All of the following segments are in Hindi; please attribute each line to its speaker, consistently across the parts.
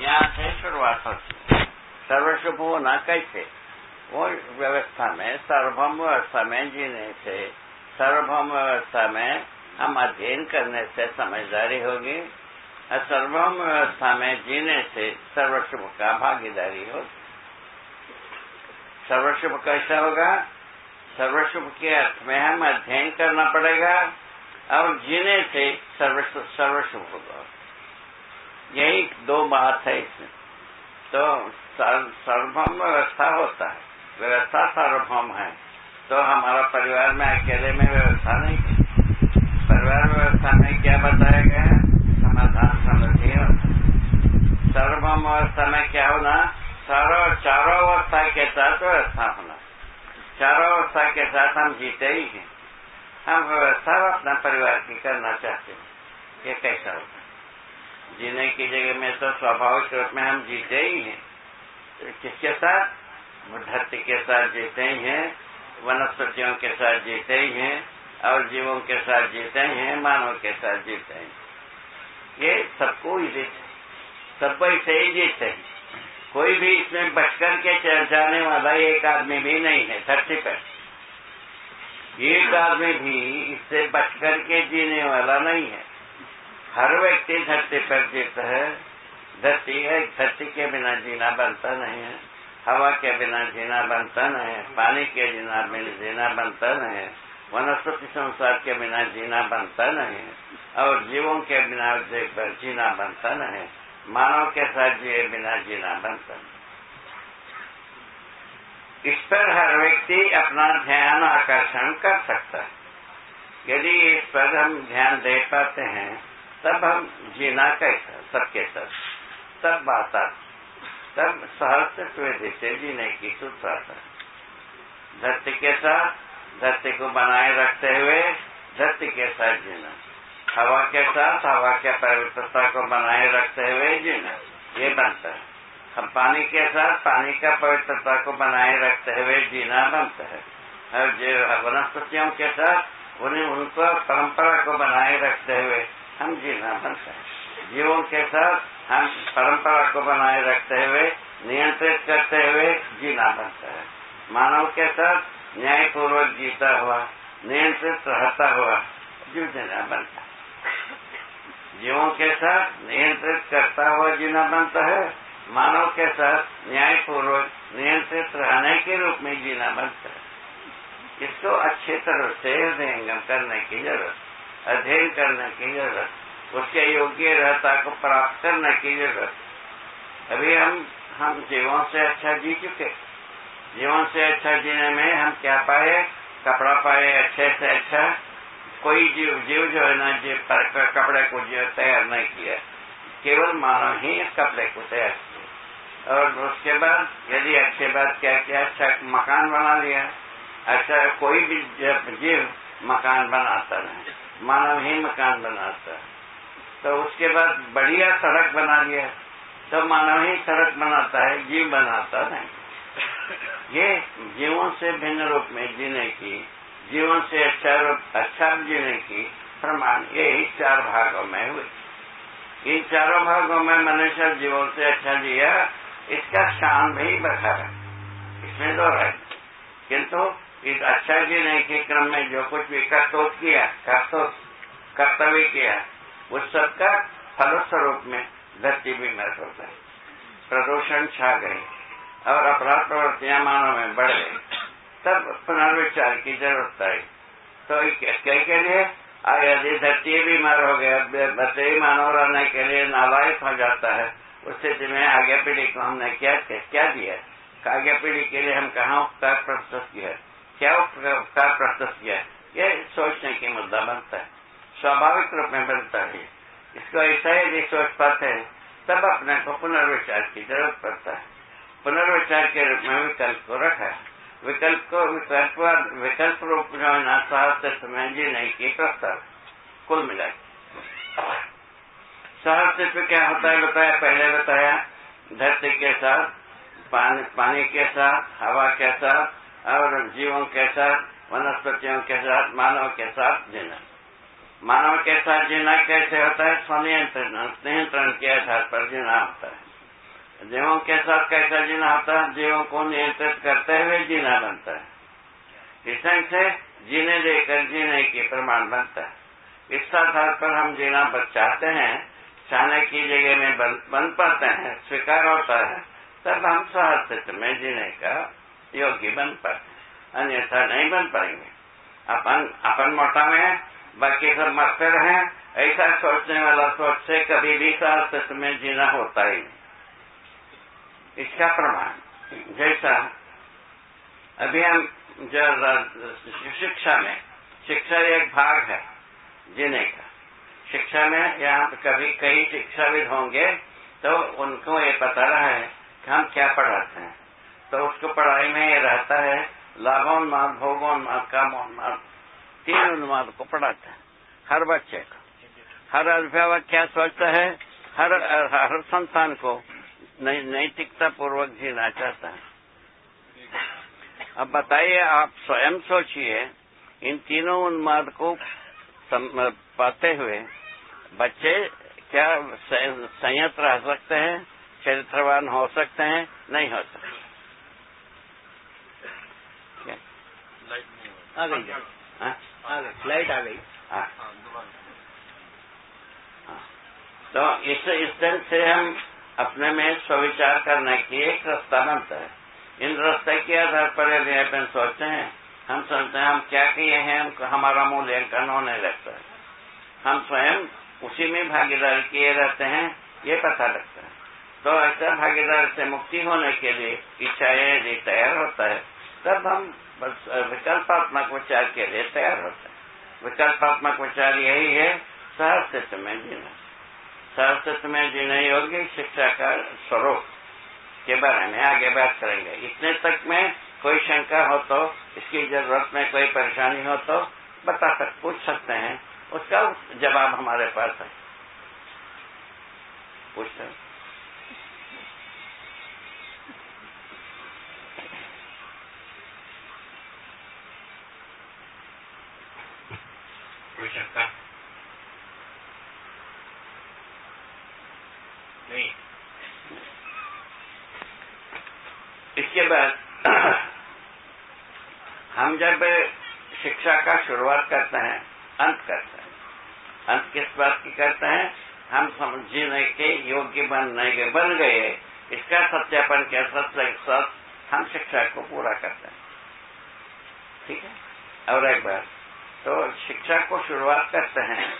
Speaker 1: यहाँ से शुरुआत होती है सर्वशुभ होना कैसे वो व्यवस्था में सार्वभौम व्यवस्था में जीने से सार्वभौम व्यवस्था में हम अध्ययन करने से समझदारी होगी और सार्वभौम व्यवस्था में जीने से सर्वशुभ का भागीदारी होगी सर्वशुभ कैसा होगा? सर्वशुभ के अर्थ में हम अध्ययन करना पड़ेगा और जीने से सर्वशुभ होगा। यही दो बात है इसमें। तो सार्वभौम व्यवस्था होता है। व्यवस्था सार्वभौम है। तो हमारा परिवार में अकेले में व्यवस्था नहीं है। परिवार व्यवस्था में क्या बताया गया है? समाधान समृद्धि सार्वभौम व्यवस्था में क्या होना? चारों चारों अवस्था के साथ व्यवस्था होना। चारों अवस्था के साथ हम जीते ही हैं। हम व्यवस्था अपना परिवार की करना चाहते हैं। ये कैसा होता है? जीने की जगह में तो स्वाभाविक रूप में हम जीते ही हैं। किसके साथ? धरती के साथ जीते ही हैं, वनस्पतियों के साथ जीते ही हैं, और जीवों के साथ जीते ही हैं, मानव के साथ जीते हैं ये सबको ही जीते सबको ऐसे ही जीते हैं। कोई भी इसमें बचकर के चल जाने वाला एक आदमी भी नहीं है, धरती पर। एक आदमी भी इससे बचकर के जीने वाला नहीं है। हर व्यक्ति धरती पर जीता है। धरती है, धरती के बिना जीना बनता नहीं है। हवा के बिना जीना बनता नहीं है। पानी के बिना जीना बनता नहीं है। वनस्पति संसार के बिना जीना बनता नहीं है। और जीवों के बिना जीना बनता नहीं है। मानव के साथ जिए बिना जीना बनता नहीं इस पर हर व्यक्ति अपना ध्यान आकर्षण कर सकता है। यदि इस पर हम ध्यान दे पाते हैं तब हम जीना कैसा सबके साथ तब बात तब सहज विधि से जीने की सूत्र धरती के साथ धरती को बनाए रखते हुए धरती के साथ जीना। हवा के साथ हवा के पवित्रता को बनाए रखते हुए जीना। ये बनता है। हम पानी के साथ पानी का पवित्रता को बनाए रखते हुए जीना बनता है। और वनस्पतियों के साथ उन्हें उनको परंपरा को बनाए रखते हुए हम जीना बनता है जीवों के साथ हम परंपरा को बनाए रखते हुए, नियंत्रित करते हुए जीना बनता है। मानव के साथ न्यायपूर्वक जीता हुआ, नियंत्रित रहता हुआ जीना बनता है जीवों के साथ नियंत्रित करता हुआ जीना बनता है, मानव के साथ न्यायपूर्वक नियंत्रित रहने के रूप में जीना बनता है। इसको अच्छी तरह से हृदयंगम करने की ज़रूरत अध्ययन करने की ज़रूरत? उसके योग्य रहता को प्राप्त करने की ज़रूरत? अभी हम हम जीवन से अच्छा जी चुके जीवन से अच्छा जीने में हम क्या पाए? कपड़ा पाए, अच्छे से अच्छा। कोई जीव जीव जो है ना, जीव पर कपड़े को जीव तैयार नहीं किया। केवल मानव ही इस कपड़े को तैयार किया। और उसके बाद, यदि अच्छे बात क्या किया अच्छा मकान बना लिया। अच्छा कोई भी जीव मकान बनाता नहीं मानव ही मकान बनाता है तो उसके बाद बढ़िया सड़क बना लिया। तो मानव ही सड़क बनाता है, जीव बनाता नहीं। ये जीवों से भिन्न रूप में जीने की जीवन से अच्छा रूप अच्छा जीने की प्रमाण यही चार भागों में हुई। इन चारों भागों में मनुष्य जीवन से अच्छा जिया, इसका शान भी बढ़ा है इसमें दो है। किंतु इस अच्छा जीने के क्रम में जो कुछ भी कर्तव्य किया कर्तव्य किया, उस सबका फलस्वरूप में धरती भी मर होता है प्रदूषण छा गई और अपराध प्रवृत्तियाँ मानव में बढ़ गई। तब पुनर्विचार की ज़रूरत आई तो इसके के लिए? यदि धरती बीमार हो गया। बच्चे मानव रहने के लिए नालायक हो जाता है। उस स्थिति में आगे पीढ़ी को हमने क्या क्या दिया? आगे पीढ़ी के लिए हम कहा उपकार प्रस्तुत किया? क्या उपकार प्रस्तुत किया ये सोचने की मुद्दा बनता है। स्वाभाविक रूप में बनता है। इसको ऐसा ही यदि सोच पाते हैं, तब अपने को पुनर्विचार की ज़रूरत पड़ता है। पुनर्विचार के रूप में विकल्प को रखा विकल्प को विकल्प विकल्प रूप में है ना साहस्य नहीं की प्रस्ताव। कुल मिला साहस्य क्या होता है बताया? पहले बताया, धरती के साथ पानी के साथ, हवा के साथ और जीवों के साथ वनस्पतियों के साथ मानव के साथ जीना। मानव के साथ जीना कैसे होता है? स्वनियंत्रण नियंत्रण के आधार पर जीना होता है। जीवों के साथ कैसा जीना होता है? जीवों को नियंत्रित करते हुए जीना बनता है। इस ढंग से जीने देकर जीने की प्रमाण बनता है। इस आधार पर हम जीना चाहते हैं चाहने की जगह में बन, बन पाते हैं स्वीकार होता है तब हम सहस्तित्व में जीने का योग्य बन पाते अन्यथा नहीं बन पाएँगे अपन अपन मोटा में बाकी सब मरते रहे ऐसा सोचने वाला सोच से कभी भी सहस्तित्व में जीना होता ही नहीं। इसका प्रमाण, जैसा अभी हम जो शिक्षा में, शिक्षा एक भाग है जीने का। शिक्षा में यहाँ कभी कई शिक्षाविद होंगे तो उनको ये पता रहा है कि हम क्या पढ़ाते हैं। तो उसको पढ़ाई में ये रहता है लाभोन्माद भोगोन्माद कामोन्माद तीन उन्माद को पढ़ाता है। हर बच्चे को। हर अभिभावक क्या सोचता है? हर हर संतान को नैतिकता पूर्वक जीना चाहता है। अब बताइए, आप स्वयं सोचिए, इन तीनों उन्माद को पाते हुए बच्चे क्या संयत रह सकते हैं, चरित्रवान हो सकते हैं? नहीं हो सकते।
Speaker 2: आ गई हाँ? आ गई। लाइट आ गई।
Speaker 1: तो इस इस ढंग से हम अपने में स्विचार करने की एक रास्ता बनता है। इन रास्ते के आधार पर यदि अपन सोचते हैं हम सोचते हैं हम क्या किए हैं हम हमारा मूल्यांकन होने लगता है। हम स्वयं उसी में भागीदारी किए रहते हैं ये पता लगता है। तो ऐसा भागीदारी से मुक्ति होने के लिए इच्छा यदि तैयार होता है तब हम विकल्पात्मक विचार के लिए तैयार होते हैं। विकल्पात्मक विचार यही है सहस्तित्व में जीना। सहस्तित्व में जीने योग्य शिक्षा का स्वरूप के बारे में आगे बात करेंगे। इतने तक में कोई शंका हो तो इसकी ज़रूरत में कोई परेशानी हो तो बता सक, पूछ सकते हैं। उसका जवाब हमारे पास है। पूछते हैं
Speaker 2: कोई शंका नहीं।
Speaker 1: इसके बाद हम जब शिक्षा का शुरुआत करते हैं, अंत करते हैं, अंत किस बात की करते हैं? हम समझने के योग्य बनने के बन गए इसका सत्यापन के सत्य साथ हम शिक्षा को पूरा करते हैं। ठीक है? और एक बार। तो शिक्षा को शुरुआत करते हैं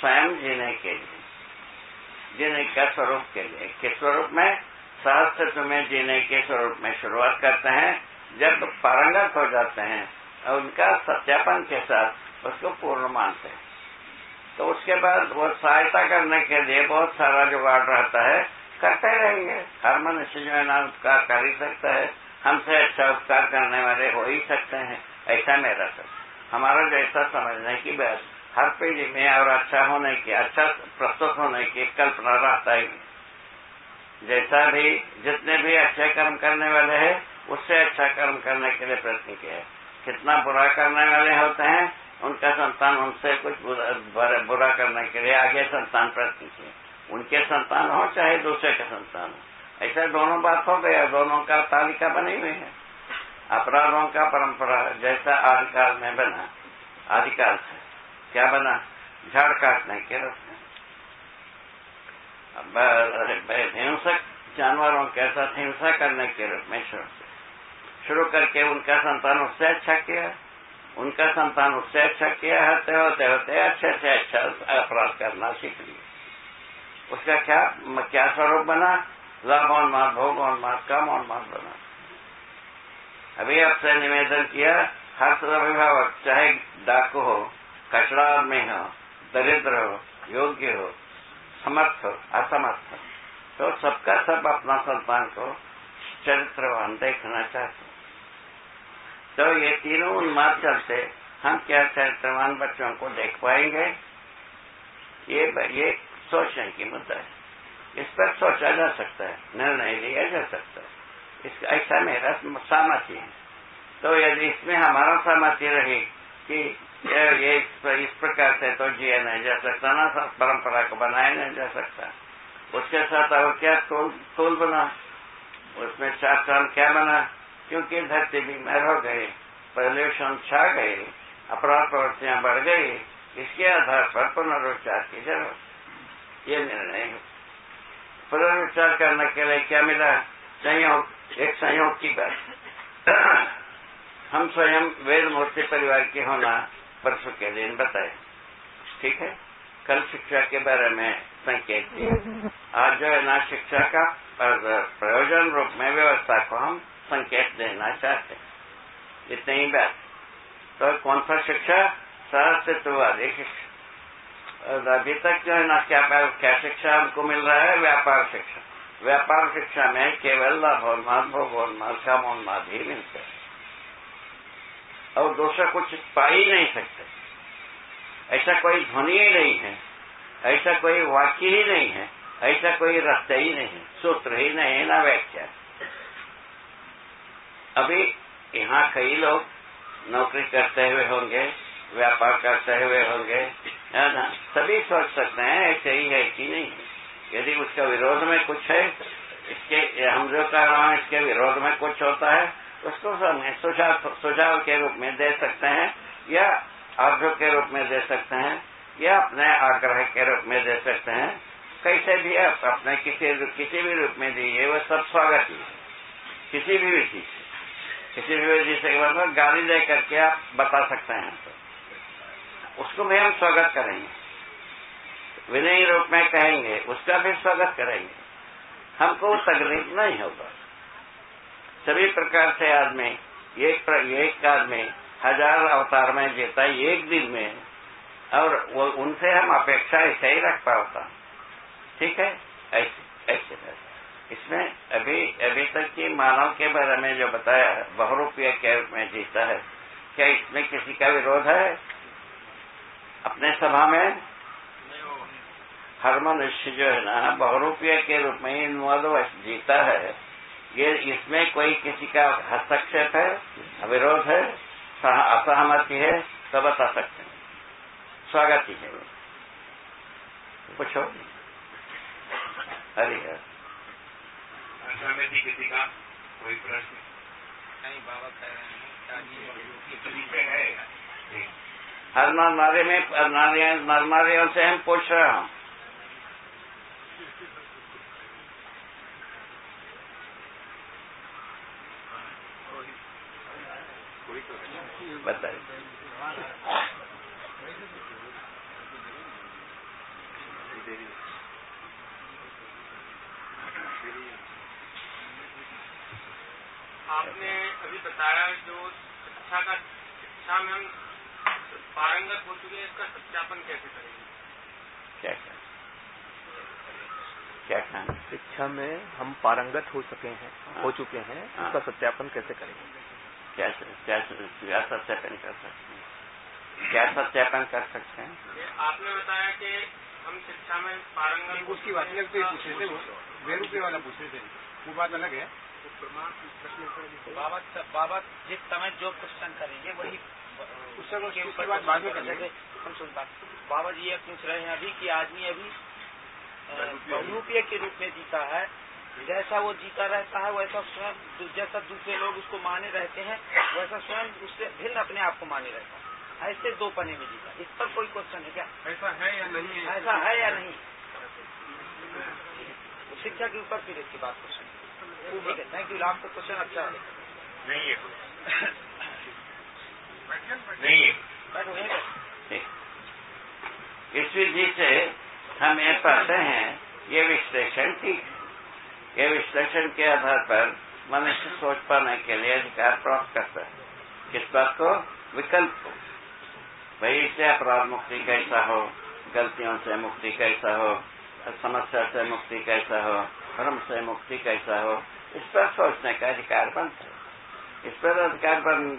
Speaker 1: स्वयं जीने के लिए। जीने का स्वरूप के लिए। किस स्वरूप में सहस्त्र में जीने के स्वरूप में शुरुआत करते हैं, जब पारंगत हो जाते हैं उनका सत्यापन के साथ उसको पूर्ण मानते हैं। तो उसके बाद वो सहायता करने के लिए बहुत सारा जुगाड़ रहता है। करते रहेंगे। हर मनुष्य जो है ना उपकार कर ही सकता है। हमसे अच्छा उपकार करने वाले हो ही सकते हैं। ऐसा मेरा सब हमारा जैसा समझने की बात हर पीढ़ी में और अच्छा होने की अच्छा प्रस्तुत होने की कल्पना रहता ही। जैसा भी जितने भी अच्छे कर्म करने वाले हैं उससे अच्छा कर्म करने के लिए प्रयत्न किया है। कितना बुरा करने वाले होते हैं उनका संतान उनसे कुछ बुरा, करने के लिए आगे संतान प्रयत्न किए उनके संतान हो चाहे दूसरे के संतान हो। ऐसा दोनों बात हो गया दोनों का तालिका बनी हुई है। अपराधों का परंपरा जैसा आदिकाल में बना आदिकाल से। क्या बना? झाड़ काटने के रस्ते हिंसक जानवरों के साथ हिंसा करने के रूप में शुरू शुरू करके उनका संतान उससे अच्छा किया। उनका संतान उससे अच्छा किया होते होते होते, अच्छे से अच्छा अपराध करना सीख लिया। उसका क्या क्या स्वरूप बना? लाभोन्माद और कामोन्माद बना। अभी आपसे निवेदन किया हर अभिभावक, चाहे डाकू हो कचरा में हो दरिद्र हो, योग्य हो, समर्थ हो, असमर्थ हो तो सबका सब अपना संतान को चरित्रवान देखना चाहते तो ये तीनों उन्माद चलते हम क्या चरित्रवान बच्चों को देख पाएँगे? ये ये सोचने की मुद्दा है। इस पर सोचा जा सकता है, निर्णय लिया जा सकता है। इसका ऐसा मेरा सहमति है। तो यदि इसमें हमारा सहमति रही कि ये इस प्रकार से तो जिया नहीं जा सकता ना परंपरा को बनाया नहीं जा सकता। उसके साथ और क्या तोल तोल बना? उसमें चार चाँद क्या बना? क्योंकि धरती बीमार हो गई पॉल्यूशन छा गई, अपराध प्रवृत्तियाँ बढ़ गई, इसके आधार पर पुनरुच्चार की ज़रूरत। ये निर्णय पुनरुच्चार करने के लिए क्या मिला? संयोग, एक संयोग की बात। हम स्वयं वेद मूर्ति परिवार के होना परसों के दिन बताए। ठीक है? कल शिक्षा के बारे में संकेत दिए आज जो है ना, शिक्षा का प्रयोजन रूप में व्यवस्था को हम संकेत देना चाहते हैं। इतनी ही बात। तो कौन सा शिक्षा? सहस्तित्ववादी शिक्षा। अभी तक जो है ना, क्या क्या शिक्षा हमको मिल रहा है? व्यापार शिक्षा। व्यापार शिक्षा में केवल लाभोन्माद भोगोन्माद कामोन्माद ही मिलते हैं। और दूसरा कुछ पा ही नहीं सकते। ऐसा कोई ध्वनि ही नहीं है, ऐसा कोई वाक्य ही नहीं है, ऐसा कोई रास्ता ही नहीं है सूत्र ही नहीं है ना व्याख्या। अभी यहाँ कई लोग नौकरी करते हुए होंगे, व्यापार करते हुए होंगे, है ना? सभी सोच सकते हैं, ऐसे ही है कि नहीं। यदि उसका विरोध में कुछ है, इसके, हम जो कह रहे हैं, इसके विरोध में कुछ होता है उसको हम सुझाव सुझाव के रूप में दे सकते हैं, या आग्रह के रूप में दे सकते हैं, या अपने आग्रह के रूप में दे सकते हैं। कैसे भी आप अपने किसी किसी भी रूप में दीजिए, वो सब स्वागत ही किसी भी विधि से, किसी भी विधि से मतलब गाली दे करके आप बता सकते हैं। तो उसको भी हम स्वागत करेंगे। विनयी रूप में कहेंगे, उसका भी स्वागत करेंगे। हमको तकलीफ़ नहीं होगा। सभी प्रकार से आदमी, एक एक आदमी हज़ार अवतार में जीता एक दिन में, और वो, उनसे हम अपेक्षा ऐसे ही रख पाता। ठीक है? ऐसे ऐसे इसमें अभी अभी तक की मानव के बारे में जो बताया बहुरूपीय के रूप में जीता है, क्या इसमें किसी का विरोध है? अपने सभा में? हर मनुष्य जो है ना, बहुरूपीय के रूप में इन जीता है। ये इसमें कोई किसी का हस्तक्षेप है विरोध है असहमति है तो बता सकते हैं। स्वागत ही। है पूछो हरी है
Speaker 2: किसी का कोई प्रश्न? नहीं बाबा कह रहे हैं
Speaker 1: हर नारे में नरनारियों से हम पूछ रहे हैं। बताइए।
Speaker 3: आपने अभी बताया जो शिक्षा का शिक्षा में हम पारंगत हो चुके हैं इसका सत्यापन कैसे करेंगे?
Speaker 1: क्या क्या क्या
Speaker 4: शिक्षा में हम पारंगत हो सके हैं हो चुके हैं हाँ। उसका सत्यापन कैसे करेंगे?
Speaker 1: क्या क्या क्या सत्यापन कर सकते हैं। क्या सत्यापन कर सकते हैं।
Speaker 3: आपने बताया कि हम शिक्षा में पारंगत
Speaker 4: उसकी बात अलग पे पूछ रहे थे वो। रुपये वाला पूछ रहे थे। वो बात अलग है।
Speaker 2: बाबा बाबा जिस समय जो क्वेश्चन करेंगे वही
Speaker 4: उस समय बात बाद में कर लेंगे।
Speaker 2: हम सुनता बाबा जी ये पूछ रहे हैं अभी कि आदमी अभी यूपीए के रूप में जीता है। जैसा वो जीता रहता है वैसा स्वयं जैसा दूसरे लोग उसको माने रहते हैं वैसा स्वयं उससे भिन्न अपने आप को माने रहता है। ऐसे दो पने में जीता। इस पर कोई क्वेश्चन है क्या?
Speaker 3: ऐसा है या नहीं
Speaker 2: है? ऐसा है या नहीं? शिक्षा के ऊपर फिर इसकी बात क्वेश्चन ठीक है थैंक यू आपका क्वेश्चन अच्छा है।
Speaker 3: नहीं है
Speaker 2: नहीं है।
Speaker 1: इस से हम ये पाते हैं ये विश्लेषण ठीक है। ये विश्लेषण के आधार पर मनुष्य सोच पाने के लिए अधिकार प्राप्त करता है। किस बात को? विकल्प को। वही इससे अपराध मुक्ति कैसा हो? गलतियों से मुक्ति कैसा हो? समस्या से मुक्ति कैसा हो? धर्म से मुक्ति कैसा हो? इस पर सोचने का अधिकार बनता है। इस पर अधिकार बन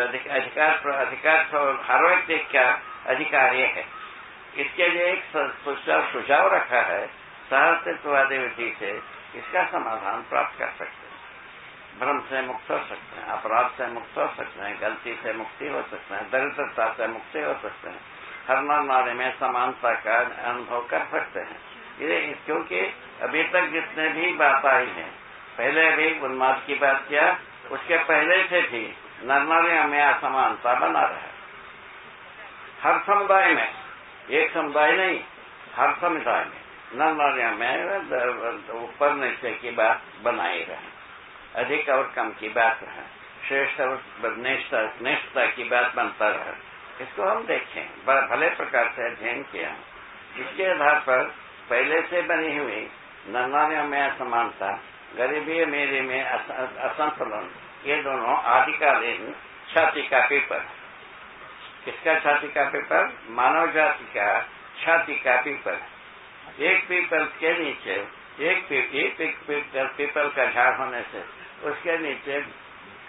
Speaker 1: अधिकार अधिकार हर व्यक्ति का अधिकार ये है। इसके लिए एक सुझाव रखा है। सहस्तित्ववादी विधि से इसका समाधान प्राप्त कर सकते हैं। भ्रम से मुक्त हो सकते हैं, अपराध से मुक्त हो सकते हैं, गलती से मुक्ति हो सकते हैं, दरिद्रता से मुक्ति हो सकते हैं। हर नारे में समानता का अनुभव कर सकते हैं। ये क्योंकि अभी तक जितने भी बात आई है, पहले अभी उन्माद की बात किया, उसके पहले से भी नरनारियों में असमानता बना रहा हर समुदाय में, एक समुदाय नहीं, हर समुदाय में। नरनारियों में ऊपर नीचे की बात बनाई रहे अधिक और कम की बात रहे श्रेष्ठ और निष्ठता की बात बनता रहे इसको हम देखें। भले प्रकार से अध्ययन किया। इसके आधार पर पहले से बनी हुई नन्नारियों में असमानता, गरीबी अमीरी में असंतुलन, ये दोनों आदिकालीन छाती का पेपर। किसका छाती का पेपर? मानव जाति का छाती का पेपर। एक पीपल के नीचे, एक पीपल पीपल का झाड़ होने से उसके नीचे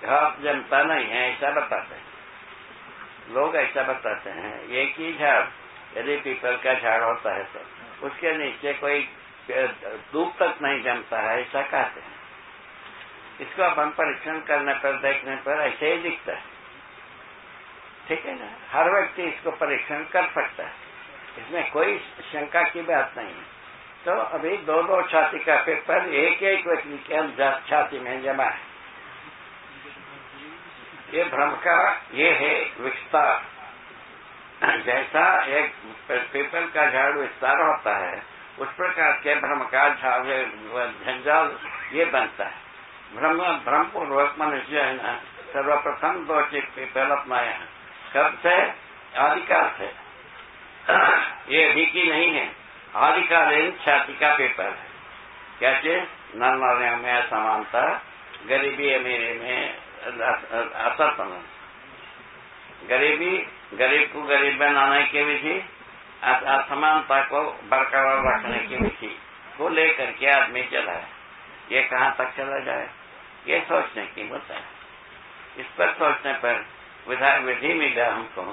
Speaker 1: घास जमता नहीं है, ऐसा बताते हैं। लोग ऐसा बताते हैं, एक ही झाड़, यदि पीपल का झाड़ होता है तो उसके नीचे कोई धूप तक नहीं जमता है, ऐसा कहते हैं। इसको अपन परीक्षण करने पर, देखने पर ऐसे ही दिखता है। ठीक है ना? हर व्यक्ति इसको परीक्षण कर सकता है। इसमें कोई शंका की बात नहीं। है तो अभी दो दो छाती का पेपर, एक एक व्यक्ति के छाती में जमा है। ये भ्रम का, ये है विस्तार। जैसा एक पेपर का झाड़ विस्तार होता है, उस प्रकार के भ्रम का झाड़ झंझाल ये बनता है। भ्रम भ्रम पूर्वक मनुष्य है ना, सर्वप्रथम दो चीज़ पेपर अपनाया कब से आदिकाल से ये अधिक ही नहीं है। आदिकालीन छाती का पेपर है। चीज़ नर में असमानता गरीबी अमीरी में असर समझ गरीबी, गरीब को गरीब बनाने की विधि असमानता को बरकरार रखने की विधि को लेकर के आदमी चला है। ये कहाँ तक चला जाए? ये सोचने की मुद्दा है। इस पर सोचने पर विधि मिला हमको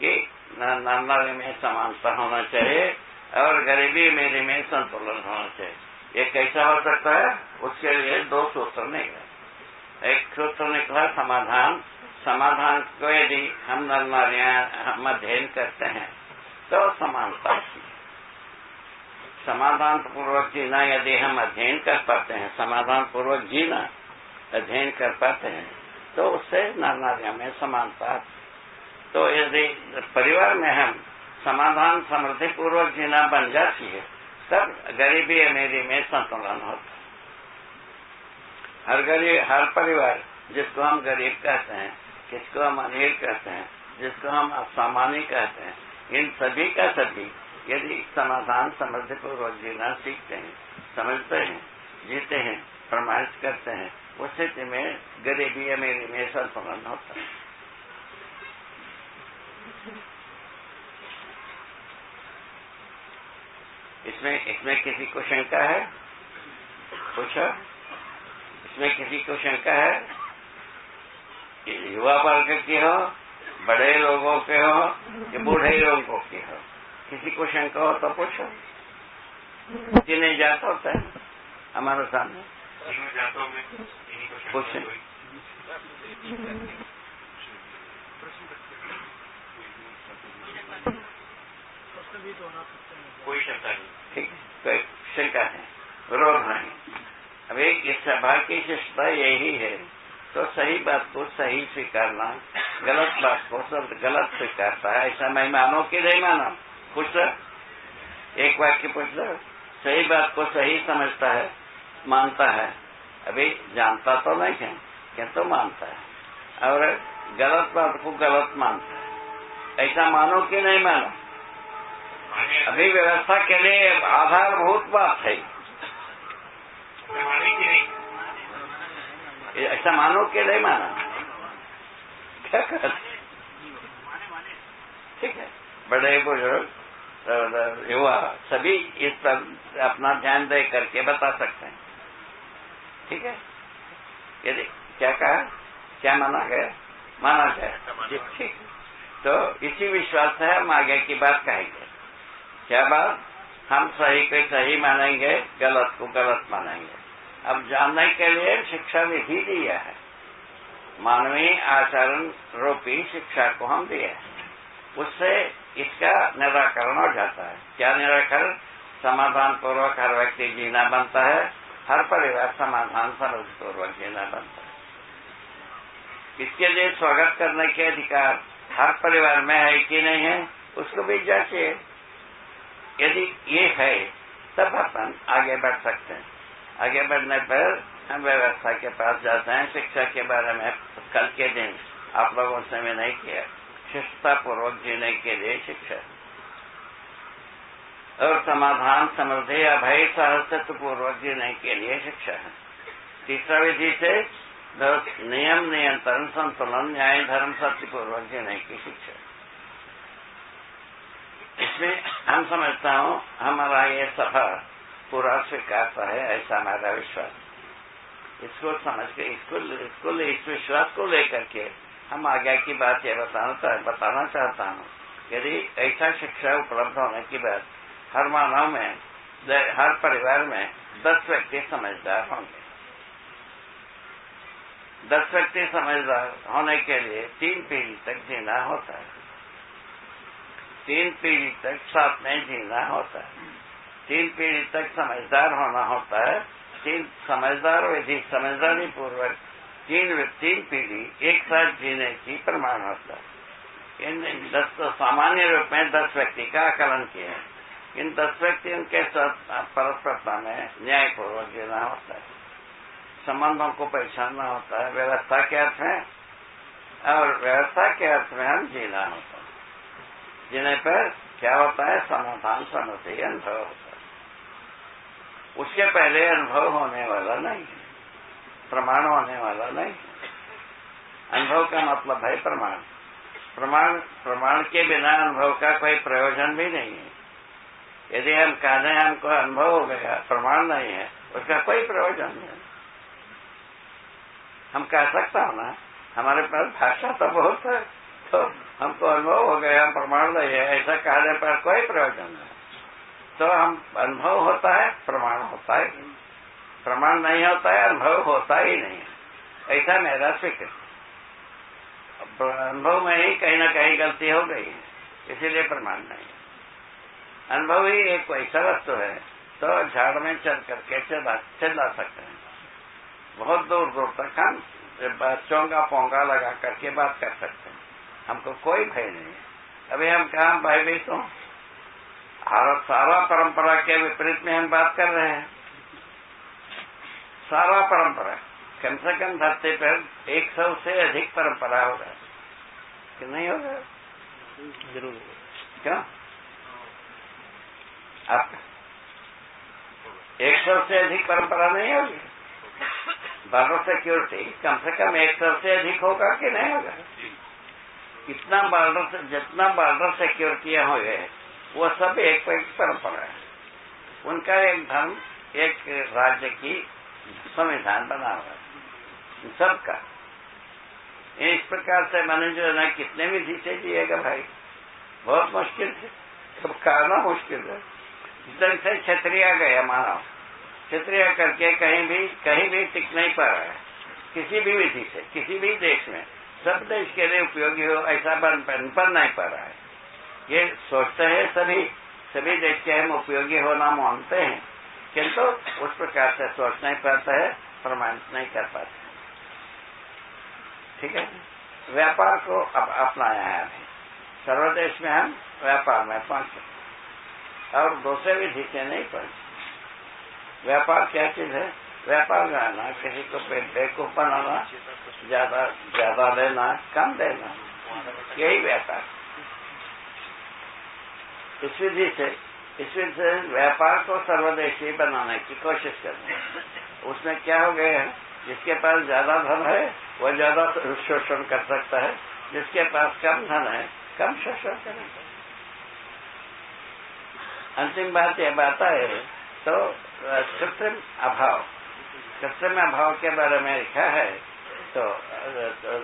Speaker 1: कि नारी में समानता होना चाहिए और गरीबी मेरी में संतुलन होना चाहिए। ये कैसा हो सकता है? उसके लिए दो सूत्र निकले एक सूत्र निकला, समाधान। समाधान को यदि हम नर हम अध्ययन करते हैं तो समानता समाधान पूर्वक जीना यदि हम अध्ययन कर पाते हैं समाधान पूर्वक जीना अध्ययन कर पाते हैं तो उससे नर में समानता तो यदि परिवार में हम समाधान समृद्धि पूर्वक जीना बन जाती है, तब गरीबी अमीरी में संतुलन होता हर गरीब, हर परिवार जिसको हम गरीब कहते हैं, किसको हम अमीर कहते हैं, जिसको हम असामान्य कहते हैं, इन सभी का सभी यदि समाधान समृद्धि पूर्वक जीना सीखते हैं, समझते हैं, जीते हैं, प्रमाणित करते हैं, उस स्थिति में गरीबी अमीरी में संतुलन होता है। इसमें इसमें किसी को शंका है? पूछो। इसमें किसी को शंका है? युवा वर्ग की हो, बड़े लोगों के हो, कि बूढ़े लोगों के हो? किसी को शंका हो तो पूछो। नहीं जाता होता है हमारे सामने। पूछ।
Speaker 3: कोई शंका नहीं
Speaker 1: ठीक कोई शंका है विरोध नहीं अब एक की शिष्टता यही है तो सही बात को सही स्वीकारना, गलत बात को सब गलत स्वीकारता है। ऐसा मैं मानो कि नहीं मानो? पूछ एक वाक्य पूछ लो। सही बात को सही समझता है, मानता है। अभी जानता तो नहीं है, क्या तो मानता है। और गलत बात को गलत मानता है। ऐसा मानो कि नहीं मानो? अभी व्यवस्था के लिए आधारभूत बात है। ऐसा मानो कि नहीं माना। क्या कर ठीक है। बड़े बुज़ुर्ग युवा सभी इस पर अपना ध्यान दे करके बता सकते हैं। ठीक है? यदि क्या कहा? क्या माना गया? माना गया। ठीक। तो इसी विश्वास से हम आगे की बात कहेंगे। क्या बात? हम सही को सही मानेंगे, गलत को गलत मानेंगे। अब जानने के लिए शिक्षा विधि दिया है। मानवीय आचरण रूपी शिक्षा को हम दिए उससे इसका निराकरण हो जाता है। क्या निराकरण? समाधान पूर्वक हर व्यक्ति जीना बनता है। हर परिवार समाधान समझ पूर्वक जीना बनता है। इसके लिए स्वागत करने के अधिकार हर परिवार में है कि नहीं है, उसको भी जांचिए। यदि ये है, तब अपन आगे बढ़ सकते हैं। आगे बढ़ने पर हम व्यवस्था के पास जाते हैं, शिक्षा के बारे में कल के दिन आप लोगों से मैं नहीं किया। शिष्टतापूर्वक जीने के लिए शिक्षा। और समाधान समृद्धि अभय सहस्तित्व पूर्वक जीने के लिए शिक्षा है। तीसरा विधि से नियम नियंत्रण संतुलन, न्याय, धर्म सत्यपूर्वक जीने की शिक्षा। इसमें हम समझता हूँ, हमारा ये सफ़र पूरा स्वीकारता है, ऐसा हमारा विश्वास। इसको समझ के, इसको इसको इस विश्वास को लेकर के हम आगे की बात ये बताना बताना चाहता हूँ। यदि ऐसा शिक्षा उपलब्ध होने की बात हर मानव में हर परिवार में दस व्यक्ति समझदार होंगे। दस व्यक्ति समझदार होने के लिए तीन पीढ़ी तक जीना होता है। तीन पीढ़ी तक साथ में जीना होता है। तीन पीढ़ी तक समझदार होना होता है। तीन समझदार विधि समझदारी पूर्वक तीन तीन पीढ़ी एक साथ जीने की प्रमाण होता है। इन दस तो सामान्य रूप में दस व्यक्ति का आकलन किया है। इन दस व्यक्तियों के साथ परस्परता में न्यायपूर्वक जीना होता है। संबंधों को पहचानना होता है। व्यवस्था के अर्थ में और व्यवस्था के अर्थ में हम जीना होता है। जीने पर क्या होता है? समाधान समृद्धि अनुभव होता है। उसके पहले अनुभव होने वाला नहीं प्रमाण होने वाला नहीं अनुभव का मतलब है प्रमाण। प्रमाण प्रमाण के बिना अनुभव का कोई प्रयोजन भी नहीं है। यदि हम कहने हमको अनुभव हो गया, प्रमाण नहीं है, उसका कोई प्रयोजन नहीं हम कह सकता हूँ ना, हमारे पास भाषा तो बहुत है तो हमको अनुभव हो गया प्रमाण नहीं है, ऐसा कहने पर कोई प्रयोजन नहीं। तो हम अनुभव होता है, प्रमाण होता है। प्रमाण नहीं होता है, अनुभव होता ही नहीं है। ऐसा मेरा स्वीकृत अनुभव में ही कहीं ना कहीं गलती हो गई है, इसीलिए प्रमाण नहीं अनुभव ही एक ऐसा वस्तु है तो झाड़ में चल करके चला चला सकते हैं। बहुत दूर दूर तक हम बच्चों का पोंगा लगा करके बात कर सकते हैं। हमको कोई भय नहीं। अभी हम कहा भयभीत हूँ सारा परंपरा के विपरीत में हम बात कर रहे हैं। सारा परंपरा कम से कम धरती पर एक सौ से अधिक परंपरा होगा कि नहीं होगा
Speaker 4: ज़रूर।
Speaker 1: क्यों? आप एक सौ से अधिक परंपरा नहीं होगी? बॉर्डर सिक्योरिटी कम से कम एक सौ से अधिक होगा कि नहीं होगा? कितना बॉर्डर से, जितना बॉर्डर सिक्योरिटियाँ हो गए वो सब एक एक परंपरा है। उनका एक धर्म, एक राज्य की संविधान बना हुआ है। सबका। इस प्रकार से मैंने जो है ना, कितने विधि से जिएगा भाई। बहुत मुश्किल है सब कहना मुश्किल है। जितने से क्षत्रिया गया मानव। क्षत्रिय करके कहीं भी कहीं भी टिक नहीं पा रहा है। किसी भी विधि से, किसी भी देश में। सब देश के लिए उपयोगी हो, ऐसा बन बन नहीं पा रहा है। ये सोचते हैं, सभी सभी देश के हम उपयोगी होना मानते हैं। किंतु उस प्रकार से सोच नहीं पाते है, प्रमाणित नहीं कर पाते ठीक है? व्यापार को अब अपनाया है अभी। सर्वदेश में हम व्यापार में पहुँचे। और दूसरे विधि से नहीं पहुँचे। व्यापार क्या चीज़ है? व्यापार जाना किसी को पेट बेवकूफ़ बनाना, ज़्यादा ज़्यादा लेना, कम देना, यही व्यापार। इस विधि से, इस विधि से व्यापार को सर्वदेशी बनाने की कोशिश करनी उसमें क्या हो गया है? जिसके पास ज़्यादा धन है, वह ज़्यादा शोषण कर सकता है। जिसके पास कम धन है, कम शोषण करेगा। अंतिम बात यह बात है तो कृत्रिम अभाव। कृत्रिम अभाव के बारे में लिखा है। तो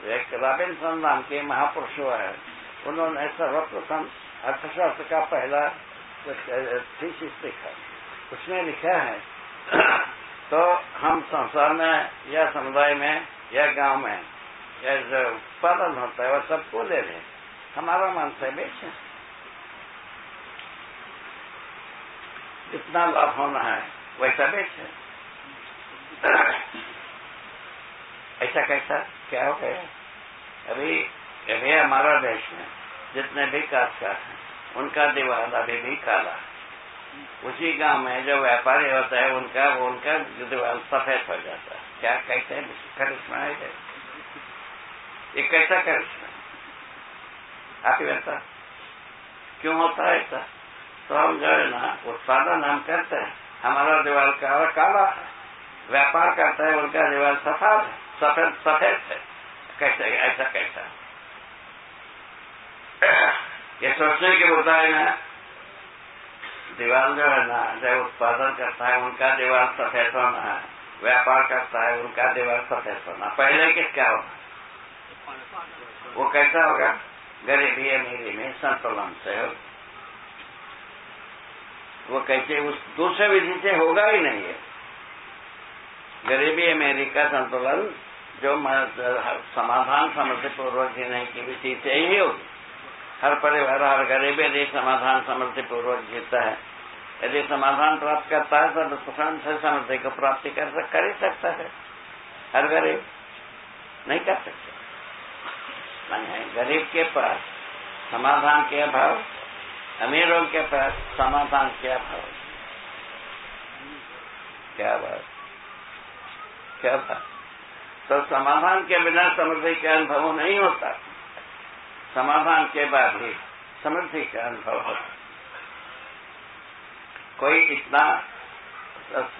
Speaker 1: एक रॉबिन्सन नाम के महापुरुष हुआ है। उन्होंने सर्वप्रथम अर्थशास्त्र का पहला लिखा। उसमें लिखा है तो हम संसार में या समुदाय में या गाँव में या जो उत्पादन होता है, वह सबको ले लें हमारा मन से बेचें जितना लाभ होना है, वैसा बेचे ऐसा कैसा? क्या हो गया? अभी अभी हमारा देश में जितने भी काशकार हैं, उनका दीवार अभी भी काला है। उसी गाँव में जो व्यापारी होता है, उनका वो उनका दीवार सफ़ेद हो जाता है। क्या कहते हैं? करिश्मा है। ये कैसा करिश्मा? आप ही बता क्यों होता है ऐसा? तो हम जो है ना, उत्पादन हम करते हैं। हमारा दीवार काला काला है। व्यापार करता है, उनका दीवार सफ़ेद सफ़ेद सफ़ेद है। कैसे ऐसा कैसा ये सोचने की मुद्दा है। ना दीवार जो है ना, जो उत्पादन करता है, उनका दीवार सफ़ेद होना है। व्यापार करता है, उनका दीवार सफ़ेद होना। पहले किसका होगा? वो कैसा होगा? गरीबी अमीरी में संतुलन से। होगा वो कैसे उस दूसरे विधि से होगा ही नहीं है। गरीबी अमेरिका संतुलन जो समाधान समझ पूर्वक जीने की विधि से ही होगी। हर परिवार हर गरीब यदि समाधान समृद्धि पूर्वक जीता है यदि समाधान प्राप्त करता है तो सुखान से समृद्धि को प्राप्ति कर, कर ही सकता है। हर गरीब नहीं कर सकते। गरीब के पास समाधान के अभाव अमीरों के पास समाधान के अभाव। क्या बात? क्या बात तो समाधान के बिना समृद्धि के अनुभव नहीं होता। समाधान के बाद ही समृद्धि का अनुभव होता। कोई इतना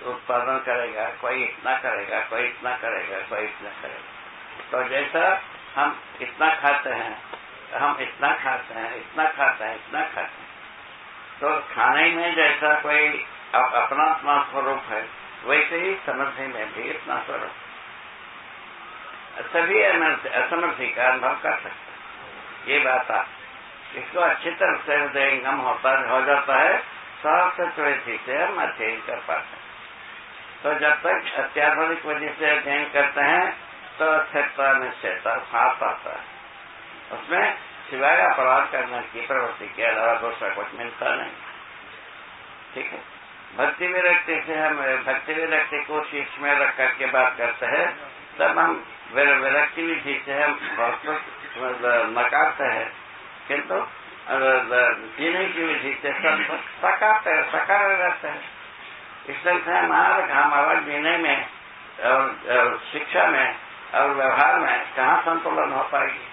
Speaker 1: उत्पादन करेगा, कोई इतना करेगा, कोई इतना करेगा, कोई इतना करेगा। तो जैसा हम इतना खाते हैं, हम इतना खाते हैं, इतना खाते हैं, इतना खाते हैं। तो खाने में जैसा कोई अपना अपना स्वरूप है वैसे ही समृद्धि में भी इतना स्वरूप सभी असमर्थी का अनुभव कर सकते ये बात आप इसको अच्छी तरह से हृदयंगम होता हो जाता है सबसे चौथी से हम अध्ययन कर पाते हैं। तो जब तक अत्याधुनिक वजह से अध्ययन करते हैं तो स्थिरता निश्चयता साथ आता है। उसमें सिवाय अपराध करने की प्रवृत्ति के अलावा दूसरा कुछ मिलता नहीं। ठीक है? भक्ति विरक्ति से हम भक्ति विरक्ति को शीर्ष में रख करके बात करते हैं। तब हम विरक्ति विधि से हम बहुत नकारते हैं। किंतु जीने की विधि से सब सकाते हैं, सकार रहते हैं। इसलिए से हमारा जीने में और शिक्षा में और व्यवहार में कहाँ संतुलन हो पाएगी?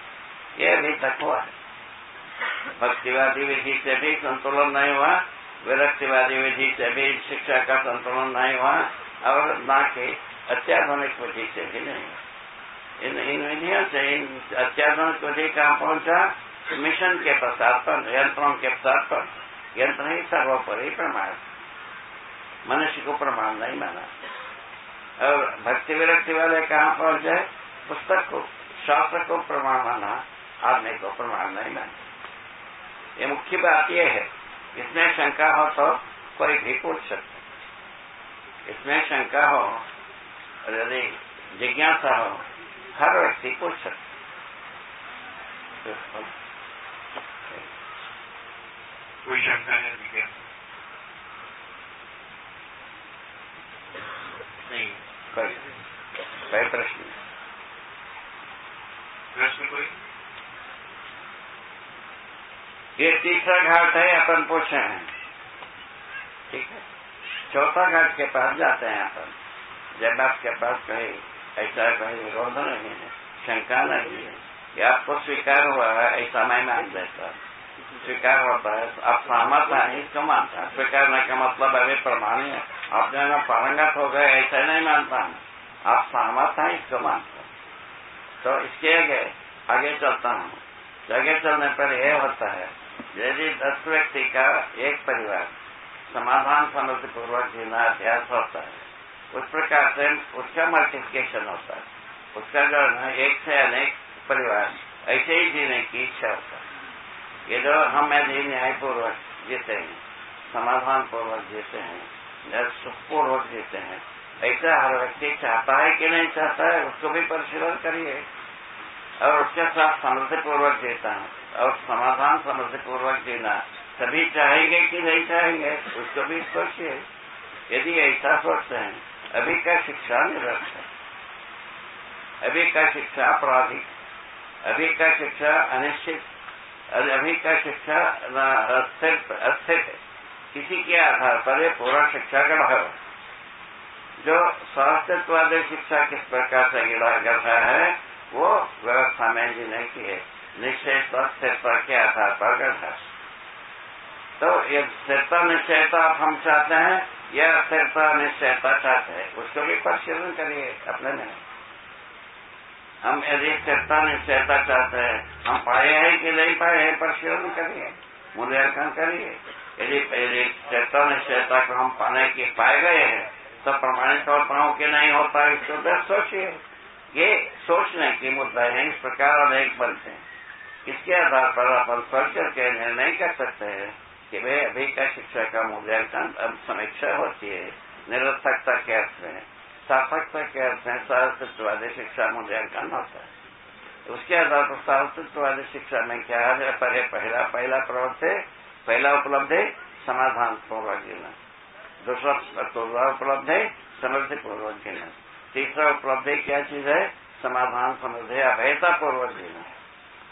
Speaker 1: ये अभी तक हुआ है। भक्तिवादी विधि से भी संतुलन नहीं हुआ। विरक्तिवादी विधि से भी शिक्षा का संतुलन नहीं हुआ, और न कि अत्याधुनिक विधि से भी नहीं। इन इन विधियों से इन अत्याधुनिक विधि कहाँ पहुँचा मिशन के प्रसार पर, यंत्रों के प्रसार पर, यंत्र ही सर्वोपरि प्रमाण। मनुष्य को प्रमाण नहीं माना। और भक्ति विरक्ति वाले कहाँ पहुँच? जाए पुस्तक को, शास्त्र को प्रमाण माना आदमी को प्रमाण नहीं माना। ये मुख्य बात यह है। इसमें शंका हो तो कोई भी पूछ सकता इसमें शंका हो और यदि जिज्ञासा हो हर व्यक्ति पूछ सकता
Speaker 3: कोई शंका है
Speaker 1: नहीं कोई कोई प्रश्न
Speaker 3: प्रश्न कोई?
Speaker 1: ये तीसरा घाट है, अपन पूछे हैं। ठीक है? चौथा घाट के पास जाते हैं अपन। जब आपके पास कहीं ऐसा कहीं विरोध नहीं है, शंका नहीं है, ये आपको स्वीकार हुआ है, ऐसा मैं मान देता स्वीकार होता है आप सहमत हैं इसको मानता है स्वीकारने का मतलब अभी प्रमाण है आप जो है ना पारंगत हो गए, ऐसा नहीं मानता हूँ आप सहमत हैं, इसको मानता तो इसके आगे आगे चलता हूँ। आगे चलने पर यह होता है यदि दस व्यक्ति का एक परिवार समाधान समृद्धि पूर्वक जीना अभ्यास होता है, उस प्रकार से उसका मल्टीप्लिकेशन होता है। उसका जो है एक से अनेक परिवार ऐसे ही जीने की इच्छा होता है। ये जो हम यदि न्यायपूर्वक जीते हैं समाधान पूर्वक जीते हैं सुखपूर्वक जीते हैं। ऐसा हर व्यक्ति चाहता है कि नहीं चाहता है, उसको भी परिशीलन करिए। और उसके साथ समृद्धि पूर्वक जीता है। और समाधान समृद्धि पूर्वक जीना सभी चाहेंगे कि नहीं चाहेंगे, उसको भी सोचिए यदि ऐसा सोचते हैं, अभी का शिक्षा निरस्त है। अभी का शिक्षा अपराधिक अभी का शिक्षा अनिश्चित अभी का शिक्षा अस्थिर है। किसी के आधार पर यह पूरा शिक्षा का भाव जो स्वास्थ्यवादी शिक्षा किस प्रकार से करता है, वो व्यवस्था में जीने की है। निश्चय स्थिरता के आधार पर गढ़ा तो ये स्थिरता निश्चयता हम चाहते हैं, या स्थिरता निश्चयता चाहते हैं, उसको भी परिशीलन करिए, अपने में। हम यदि स्थिरता निश्चयता चाहते हैं, हम पाए हैं कि नहीं पाए हैं, परिशीलन करिए, मूल्यांकन करिए। यदि यदि स्थिरता निश्चयता को हम पाने के पाए गए हैं तो प्रमाणित होता हूँ कि नहीं होता, इसको सोचिए। ये सोचने की मुद्दा है, इस प्रकार अनेक बनते हैं इसके आधार पर आप सोच करके निर्णय कर सकते हैं कि भाई अभी का शिक्षा का मूल्यांकन अब समीक्षा होती है, निरर्थकता के अर्थ में, सार्थकता के अर्थ में सहस्तित्ववादी शिक्षा मूल्यांकन होता है। उसके आधार पर सहस्तित्ववादी शिक्षा में क्या है? पहला पहला प्रवृत्ति पहला उपलब्धि, समाधान पूर्वक जीना दूसरा दूसरा उपलब्धि, समृद्धि पूर्वक जीना तीसरा उपलब्धि क्या चीज़ है? समाधान, समृद्धि अभयता पूर्वक जीना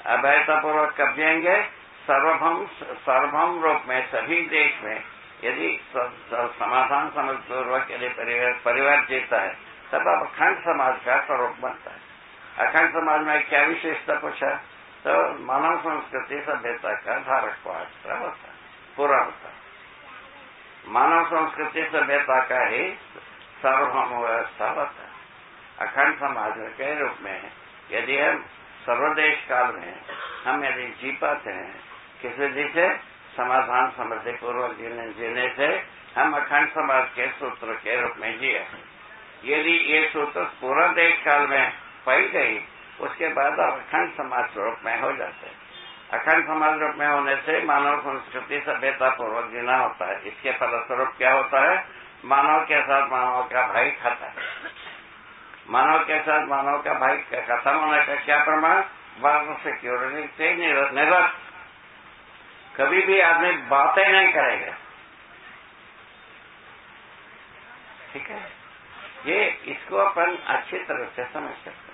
Speaker 1: अभयता पूर्वक कब जिएँगे सर्वभम सर्वभम रूप में, सभी देश में, यदि समाधान समृद्धि पूर्वक यदि परिवार जीता है, तब अब अखंड समाज का स्वरूप बनता है। अखंड समाज में क्या विशेषता पूछा तो मानव संस्कृति सभ्यता का धारक पात्र होता है, पूरा होता है। मानव संस्कृति सभ्यता का ही सार्वभौम व्यवस्था होता है। अखंड समाज के रूप में यदि हम सर्वदेश काल में हम यदि जी पाते हैं, किस विधि से समाधान, समृद्धि पूर्वक जीने जीने से हम अखंड समाज के सूत्र के रूप में जिए यदि ये सूत्र पूरा देश काल में फैल गई, उसके बाद अखंड समाज रूप में हो जाते हैं। अखंड समाज रूप में होने से मानव संस्कृति सभ्यता पूर्वक जीना होता है। इसके फलस्वरूप क्या होता है? मानव के साथ मानव का भाई खाता है। मानव के साथ, मानव का भाई खत्म होने का क्या प्रमाण? वर्ग सिक्योरिटी से निरस्त कभी भी आदमी बातें नहीं करेगा। ठीक है? ये इसको अपन अच्छी तरह से समझ सकते हैं।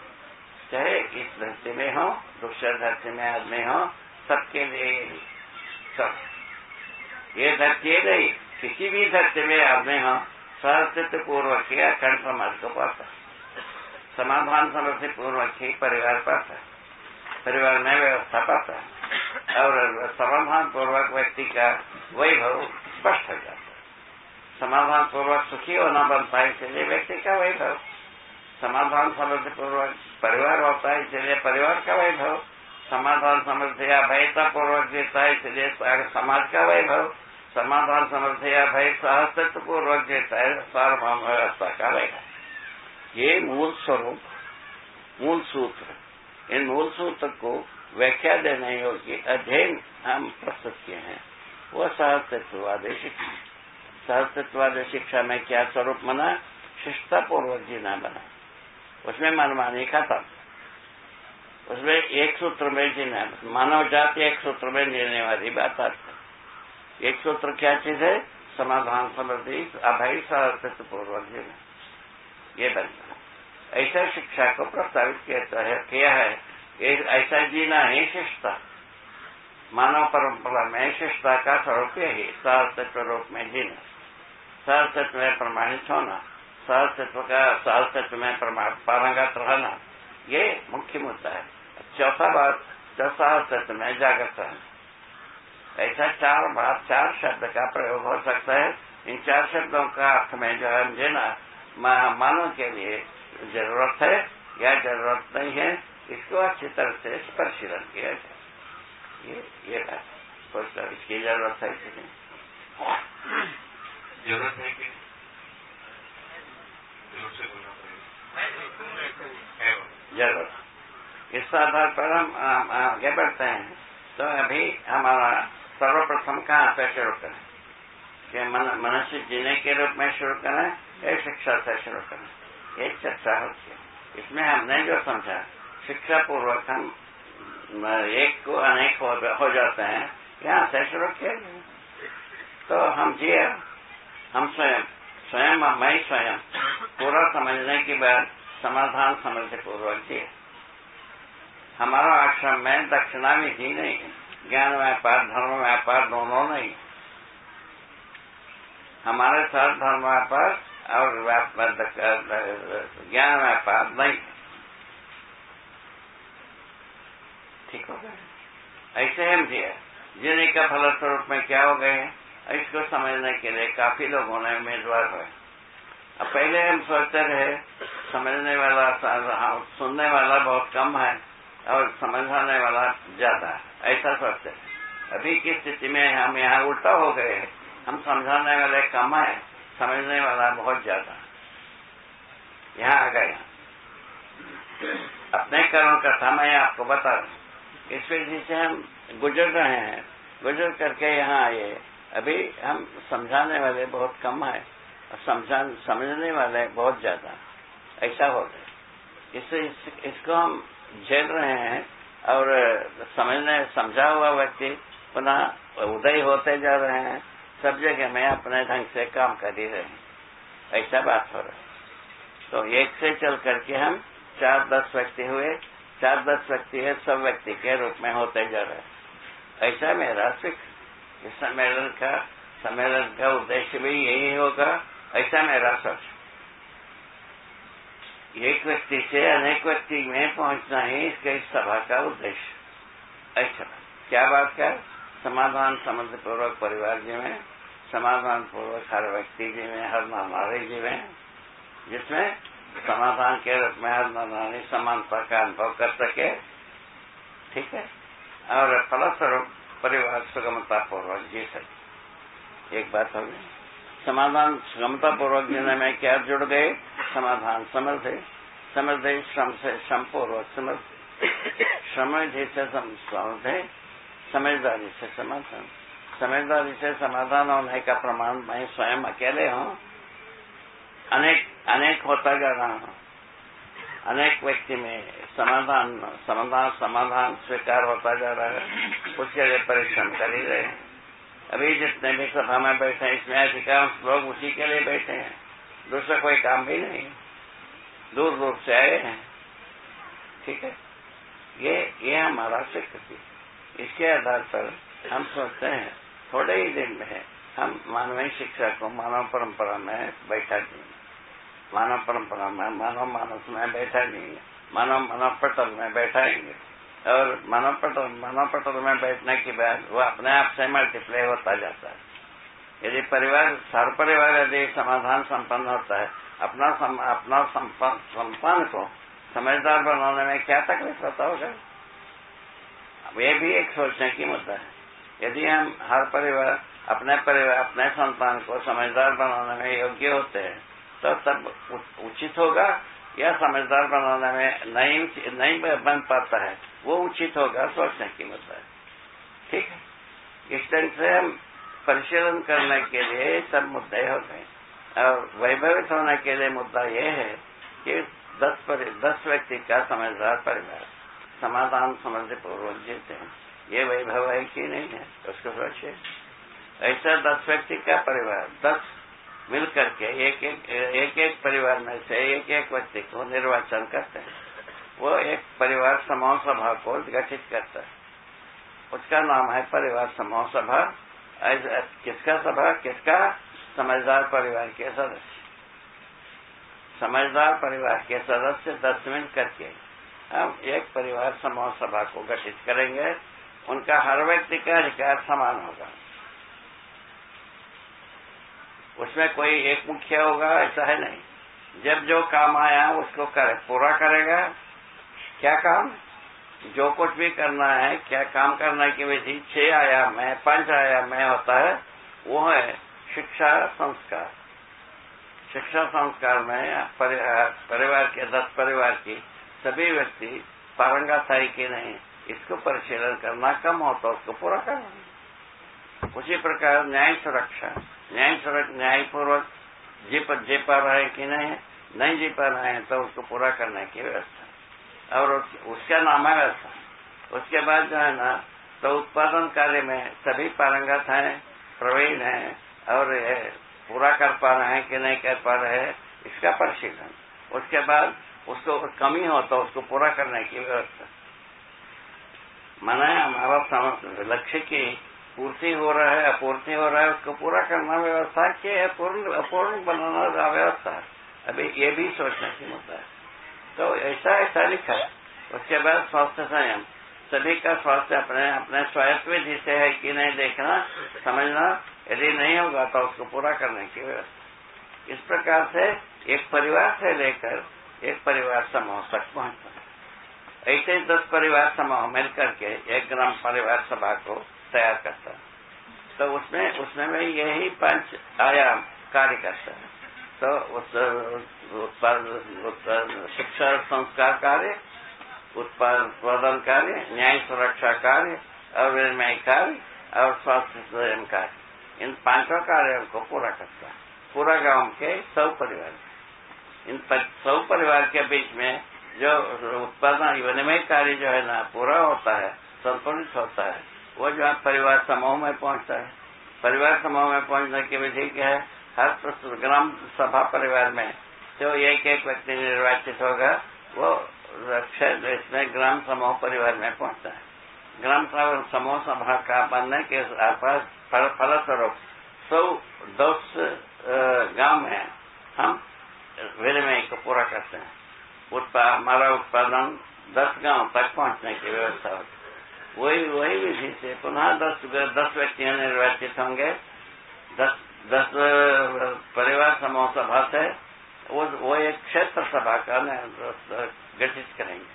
Speaker 1: चाहे इस धरती में हो, दूसरे धरती में आदमी हो, सबके लिए सब। ये धरती नहीं, किसी भी धरती में आदमी हो सहस्तित्व पूर्वक ही अखंड समाज को पाता समाधान समृद्धि पूर्वक ही परिवार पाता परिवार में व्यवस्था पाता और समाधान पूर्वक व्यक्ति का वैभव स्पष्ट हो जाता है। समाधान पूर्वक सुखी होना बनता है, इसलिए व्यक्ति का वैभव। समाधान समृद्धि पूर्वक परिवार होता है, इसलिए परिवार का वैभव। समाधान समृद्धि या भयता पूर्वक जीता है, इसलिए समाज का वैभव। समाधान समृद्धि या भय सहस्तित्व पूर्वक जीता है सार्वभौम व्यवस्था का वैभव। ये मूल स्वरूप, मूल सूत्र। इन मूल सूत्र को व्याख्या देने योग्य अध्ययन हम प्रस्तुत किए हैं। वो सहस्तित्ववादी शिक्षा। सहस्तित्ववादी शिक्षा में क्या स्वरूप बना? शिष्टापूर्वक जीना बना। उसमें मनमानी खत्म उसमें एक सूत्र में जीना। मानव जाति एक सूत्र में जीने वाली बात आती एक सूत्र क्या चीज़ है? समाधान समृद्धि अभय सहस्तित्व पूर्वक जीना। ये बनता ऐसा शिक्षा को प्रस्तावित किया है ऐसा जीना ही शिष्टा मानव परंपरा में शिष्टा का स्वरूप यही सहस्तित्व रूप में जीना। सहस्तित्व में प्रमाणित होना सहस्तित्व का सहस्तित्व में पारंगत रहना, ये मुख्य मुद्दा है। चौथा बात सहस्तित्व में जागृत रहना ऐसा चार बात, चार शब्द का प्रयोग हो सकता है। इन चार शब्दों का अर्थ में जो है, जीना मानव के लिए ज़रूरत है या ज़रूरत नहीं है इसको अच्छी तरह से परिशीलन किया जाए। ये ये बात। सोचता इसकी ज़रूरत है कि नहीं?
Speaker 3: ज़रूरत है कि
Speaker 1: ज़रूरत इस आधार पर हम आगे बढ़ते हैं। तो अभी हमारा सर्वप्रथम कहाँ से शुरू करें। कि मनुष्य जीने के रूप में शुरू करें या शिक्षा से शुरू करें एक चर्चा होती है। इसमें हमने जो समझा। शिक्षा पूर्वक हम एक को अनेक हो, जाते हैं। यहाँ से शुरू किया तो हम जिए हम स्वयं स्वयं मैं स्वयं। पूरा समझने के बाद समाधान समझते पूर्वक जिए हमारा आश्रम में दक्षिणा में ही नहीं ज्ञान व्यापार धर्म व्यापार दोनों नहीं हमारे साथ धर्म व्यापार और ज्ञान व्यापार नहीं। ठीक हो गया। ऐसे हम जिया जीने का फलस्वरूप में क्या हो गए इसको समझने के लिए काफ़ी लोगों ने उम्मीदवार हुए। अब पहले हम सोचते रहे, समझने वाला सुनने वाला बहुत कम है और समझाने वाला ज़्यादा है। ऐसा सोचते अभी की स्थिति में हम यहाँ उल्टा हो गए हम समझाने वाले कम है। समझने वाला बहुत ज़्यादा। यहाँ आ गया। अपने कर्म का समय आपको बता रहा इस वजह से हम गुजर रहे हैं। गुजर करके यहाँ आए। अभी हम समझाने वाले बहुत कम है और समझा समझने वाले बहुत ज़्यादा। ऐसा हो गया। इससे इस, इसको हम झेल रहे हैं और समझने समझा हुआ व्यक्ति पुनः उदय होते जा रहे हैं। सब जगह में अपने ढंग से काम कर ही रहे ऐसा बात हो रहा है। तो एक से चल करके हम चार दस व्यक्ति हुए, चार दस व्यक्ति है, सब व्यक्ति के रूप में होते जा रहे ऐसा मेरा सिख इस सम्मेलन का सम्मेलन का उद्देश्य भी यही होगा, ऐसा मेरा सोच एक व्यक्ति से अनेक व्यक्ति में पहुँचना ही इसके इस सभा का उद्देश्य ऐसा क्या बात क्या समाधान समझ पूर्वक परिवार जी में समाधान पूर्वक हर व्यक्ति जी में, हर नानारी जी में, जिसमें समाधान के रूप में हर नानारी समानता का अनुभव कर सके, ठीक है? और फलस्वरूप परिवार सुगमता पूर्वक जी सके। एक बात होगी समाधान सुगमता पूर्वक जीने में क्या जुड़ गए समाधान समझे समझे श्रम से श्रम पूर्वक समझ समझे से समझे समझदारी से समाधान। समझदारी से समाधान होने का प्रमाण मैं स्वयं अकेले हूँ। अनेक अनेक होता जा रहा हूँ। अनेक व्यक्ति में समाधान समाधान समाधान स्वीकार होता जा रहा है। उसके लिए परिश्रम कर ही रहे हैं। अभी जितने भी सभा में बैठे हैं, इसमें अधिकांश लोग उसी के लिए बैठे हैं। दूसरा कोई काम भी नहीं। दूर दूर से आए हैं। ठीक है? ये ये हमारा स्वीकृति इसके आधार पर हम सोचते हैं थोड़े ही दिन में हम मानवीय शिक्षा को मानव परंपरा में बैठा देंगे। मानव परंपरा में मानव मानस में बैठा देंगे। मानव मानव पटल में बैठाएँगे और मानव पटल मानव पटल में बैठने के बाद वो अपने आप से मल्टीप्लाई होता जाता है। यदि परिवार सार परिवार यदि समाधान संपन्न होता है अपना सम, अपना संतान को समझदार बनाने में क्या तकलीफ़ होता होगा? ये भी एक सोचने की मुद्दा है। यदि हम हर परिवार, अपने परिवार, अपने संतान को समझदार बनाने में योग्य होते हैं तो तब उचित होगा या समझदार बनाने में नहीं नहीं बन पाता है, वो उचित होगा सोचने की मुद्दा है। ठीक है? इस ढंग से हम परिशीलन करने के लिए सब मुद्दे हो गए। और वैभवित होने के लिए मुद्दा यह है कि दस दस व्यक्ति का समझदार परिवार। समाधान समझ पूर्वक जीते हैं। ये वैभव है कि नहीं है? उसको सोचिए ऐसा दस व्यक्ति का परिवार, दस मिल करके एक एक एक एक परिवार में से एक एक व्यक्ति को निर्वाचन करते हैं। वो एक परिवार समूह सभा को गठित करता है। उसका नाम है परिवार समूह सभा। किसका सभा? किसका? समझदार परिवार के सदस्य। समझदार परिवार के सदस्य दस मिल करके हम एक परिवार समूह सभा को गठित करेंगे। उनका हर व्यक्ति का अधिकार समान होगा। उसमें कोई एक मुखिया होगा, ऐसा है नहीं। जब जो काम आया, उसको करे, पूरा करेगा। क्या काम? जो कुछ भी करना है, क्या काम करने की विधि? छह आयाम में, पंच आयाम में होता है, वो है शिक्षा संस्कार। शिक्षा संस्कार में परिवार के, दस परिवार की सभी व्यक्ति पारंगत है कि नहीं, इसको परिशीलन करना कम हो तो उसको पूरा करना उसी प्रकार न्याय सुरक्षा न्याय सुरक्षा, न्यायपूर्वक जी पर जी पा रहे कि नहीं नहीं जी पा रहे हैं तो उसको पूरा करने की व्यवस्था। और उसका नाम है व्यवस्था। उसके बाद जो है ना तो उत्पादन कार्य में सभी पारंगत हैं प्रवीण हैं और पूरा कर पा रहे हैं कि नहीं कर पा रहे हैं, इसका परिशीलन। उसके बाद उसको कमी हो तो उसको पूरा करने की व्यवस्था। माना हमारा लक्ष्य की पूर्ति हो रहा है, अपूर्ति हो रहा है, उसको पूरा करना व्यवस्था की है, पूर्ण, अपूर्ण बनाना व्यवस्था। अभी ये भी सोचने की मुद्दा है। तो ऐसा ऐसा लिखा। उसके बाद स्वास्थ्य संयम। सभी का स्वास्थ्य अपने अपने स्वायत्व विधि से है कि नहीं देखना, समझना, यदि नहीं होगा तो उसको पूरा करने की व्यवस्था। इस प्रकार से एक परिवार से लेकर एक परिवार समूह तक पहुँचना ऐसे ही दस परिवार समूह मिलकर के एक ग्राम परिवार सभा को तैयार करता है। तो उसमें उसमें में यही पाँच आयाम कार्य करता है। तो उस शिक्षा संस्कार कार्य उत्पादन कार्य, न्याय सुरक्षा कार्य और कार्य और स्वास्थ्य स्वयं कार्य। इन पाँचों कार्यों को पूरा करता है। पूरा गाँव के सौ परिवार। इन सौ परिवार के बीच में जो उत्पादन, विनिमय कार्य जो है ना, पूरा होता है, संतुलित होता है। वो जो है, परिवार समूह में पहुँचता है। परिवार समूह में पहुँचने की विधि क्या है? हर ग्राम सभा परिवार में जो एक एक व्यक्ति निर्वाचित होगा, वो इसमें ग्राम समूह परिवार में पहुँचता है। ग्राम समूह सभा का बनने के फलस्वरूप सौ, दस गाँव में हम विनिमय को पूरा करते हैं। हमारा उत्पादन दस गाँव तक पहुँचने की व्यवस्था होती वही वही विधि से पुनः दस दस व्यक्ति निर्वाचित होंगे। दस दस परिवार समूह सभा से वो वो एक क्षेत्र सभा का गठित करेंगे।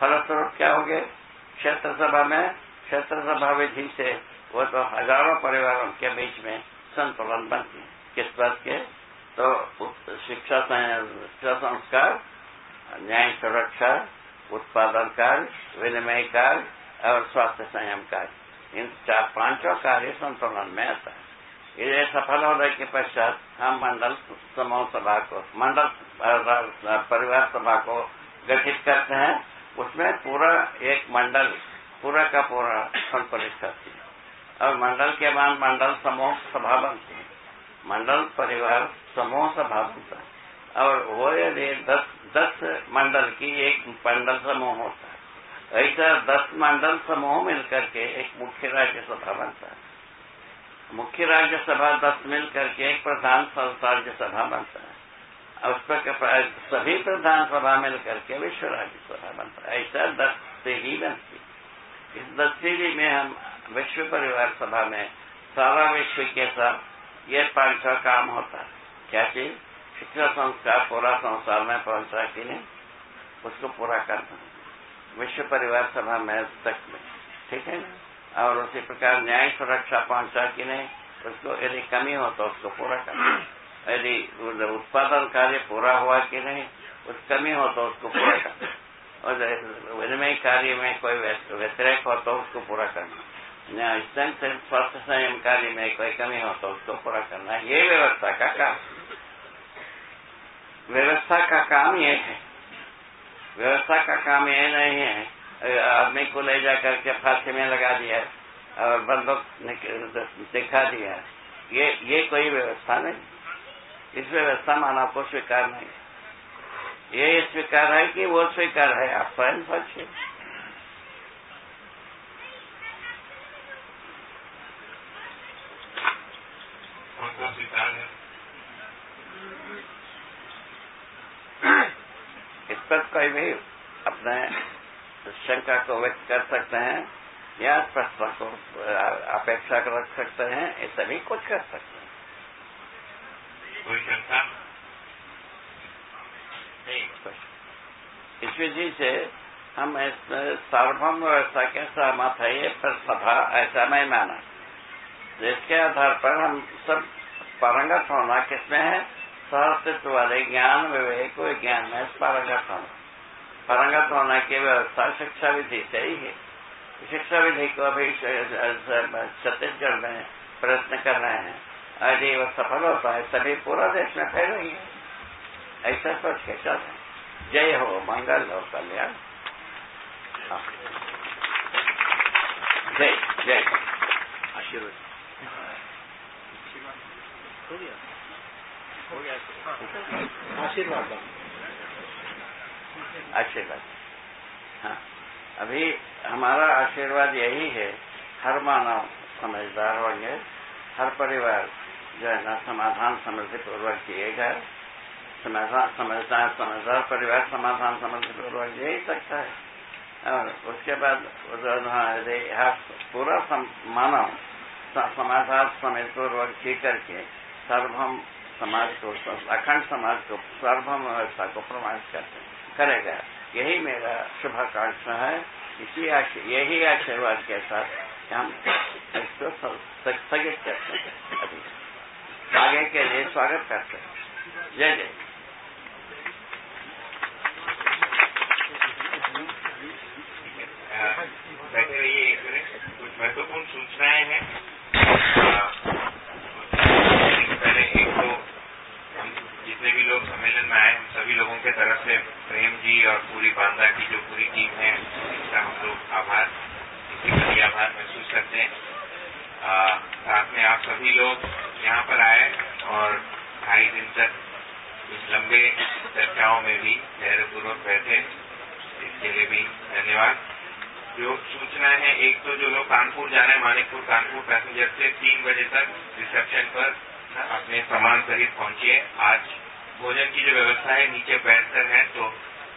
Speaker 1: फलस्वरूप क्या हो गए क्षेत्र सभा में, क्षेत्र सभा विधि से वो तो हज़ारों परिवारों के बीच में संतुलन बनती है। किस बात के? तो शिक्षा शिक्षा संस्कार, न्याय सुरक्षा, उत्पादन कार्य, विनिमय कार्य और स्वास्थ्य संयम कार्य। इन चार पाँचों कार्य संतुलन में आता है। ये सफल होने के पश्चात हम मंडल समूह सभा को, मंडल परिवार सभा को गठित करते हैं। उसमें पूरा एक मंडल, पूरा का पूरा संतुलित करती है। और मंडल के बाद मंडल समूह सभा बनती है। मंडल परिवार समूह सभा बनता है और वो यदि दस दस मंडल की एक मंडल समूह होता है। ऐसा दस मंडल समूह मिलकर के एक मुख्य राज्यसभा बनता है। मुख्य राज्यसभा दस मिलकर के एक प्रधान राज्यसभा बनता है। और पर सभी प्रधान सभा मिलकर के विश्व राज्यसभा बनता है। ऐसा दस से ही बनती इस दस में हम विश्व परिवार सभा में सारा विश्व के साथ ये पाँच काम होता क्या चीज़ शिक्षा संस्कार, पूरा संसार में पहुँचा कि नहीं, उसको पूरा करना विश्व परिवार सभा में तक में, ठीक है और उसी प्रकार न्याय सुरक्षा पहुँचा कि नहीं, उसको यदि कमी हो तो उसको पूरा करना यदि उत्पादन कार्य पूरा हुआ कि नहीं, उस कमी हो तो उसको पूरा करना और विनिमय कार्य में कोई व्यतिरेक हो तो उसको पूरा करना स्वास्थ्य संयम कार्य में कोई कमी हो तो उसको पूरा करना ये व्यवस्था का काम व्यवस्था का काम ये है व्यवस्था का काम ये नहीं है आदमी को ले जा करके फांसी में लगा दिया और बंदूक दिखा दिया ये ये कोई व्यवस्था नहीं इस व्यवस्था मानव को स्वीकार नहीं ये स्वीकार है कि वो स्वीकार है आप स्वयं सोचिए स्वीकार है इस पर कोई भी अपने शंका को व्यक्त कर सकते हैं या प्रश्न को अपेक्षा रख सकते हैं ये सभी कुछ कर सकते हैं। कोई शंका? नहीं इस विधि से हम सार्वभौम व्यवस्था के सहमत है ये पर सभा ऐसा मैं माना। जिसके आधार पर हम सब पारंगत होना किसमें है? सहअस्तित्व वाले ज्ञान विवेक विज्ञान में पारंगत होना। पारंगत होना की व्यवस्था शिक्षा विधि से ही है। शिक्षा विधि को अभी छत्तीसगढ़ में प्रयत्न कर रहे हैं। यदि वो सफल होता है तभी पूरा देश में फैल रही है। ऐसा सोच के चल जय हो मंगल हो कल्याण। जय जय।
Speaker 4: आशीर्वाद। हो गया आशीर्वाद।
Speaker 1: आशीर्वाद हाँ। अभी हमारा आशीर्वाद यही है, हर मानव समझदार होंगे, हर परिवार जो है ना, समाधान समझ पूर्वक जिएगा समाधान समझदार समझदार परिवार समाधान समझ पूर्वक जी ही सकता है। और उसके बाद पूरा मानव समाधान समझ पूर्वक जी करके सर्वभम समाज को अखंड समाज को सर्वभम व्यवस्था को प्रमाणित करते करेगा। यही मेरा शुभाकांक्षा है। इसी यही आशीर्वाद के साथ हम इसको स्थगित करते हैं अभी। आगे के लिए स्वागत करते हैं। जय जय।
Speaker 3: बैठे रहिए एक मिनट। कुछ महत्वपूर्ण सूचनाएँ हैं। पहले एक तो जितने भी लोग सम्मेलन में आए हम सभी लोगों के तरफ़ से प्रेम जी और पूरी बांदा की जो पूरी टीम है इसका हम लोग आभार प्रति आभार महसूस करते हैं। साथ में आप सभी लोग यहाँ पर आए और ढाई दिन तक इस लंबे चर्चाओं में भी धैर्यपूर्वक बैठे। इसके लिए भी धन्यवाद। जो सूचना है, एक तो जो लोग कानपुर जा रहे हैं, मानिकपुर, कानपुर पैसेंजर से तीन बजे तक रिसेप्शन पर अपने सामान सहित पहुंचिए। आज भोजन की जो व्यवस्था है नीचे बैठकर है तो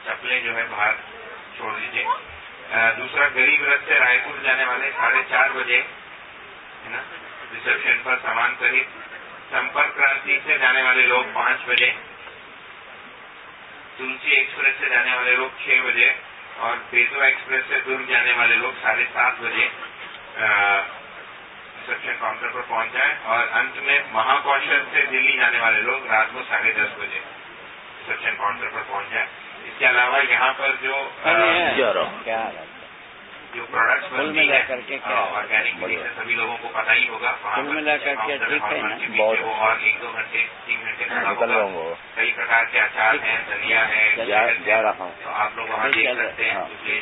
Speaker 3: चप्पलें जो है बाहर छोड़ दीजिए। दूसरा, गरीब रथ से रायपुर जाने वाले साढ़े चार बजे, है ना? रिसेप्शन पर सामान सहित संपर्क क्रांति से जाने वाले लोग पाँच बजे, तुलसी एक्सप्रेस से जाने वाले लोग छह बजे और बेतवा एक्सप्रेस से दुर्ग जाने वाले लोग साढ़े सात बजे। रिसेप्शन काउंटर पर पहुँच जाए और अंत में महाकौशल से दिल्ली जाने वाले लोग रात को साढ़े दस बजे रिसेप्शन काउंटर पर पहुँच जाए। इसके अलावा यहाँ पर जो जो प्रोडक्ट्स बनती है
Speaker 1: करके क्या
Speaker 3: ऑर्गेनिक से सभी लोगों को पता ही होगा वहाँ पर
Speaker 1: मिला करके ठीक है ना?
Speaker 3: हॉर्मोन के पीछे
Speaker 1: बहुत
Speaker 3: और एक दो घंटे तीन घंटे खड़ा
Speaker 5: निकल
Speaker 3: होगा।
Speaker 5: रहा
Speaker 3: कई प्रकार के अचार हैं दलिया है
Speaker 5: जा। रहा
Speaker 3: तो आप लोग वहाँ देख सकते हैं
Speaker 1: हाँ।
Speaker 3: ले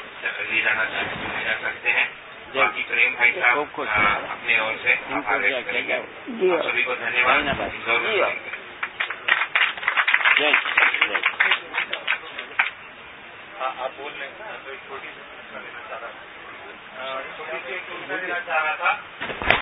Speaker 3: ले जाना चाहते हैं। हैं प्रेम भाई
Speaker 1: खूब
Speaker 3: साहब
Speaker 1: खुश
Speaker 3: अपने ओर से
Speaker 1: इनको क्या क्या
Speaker 3: सभी को धन्यवाद।
Speaker 1: जय जय
Speaker 3: आप बोल रहे हैं तो एक छोटी सी देना चाह रहा था। छोटी सी देना चाह रहा था।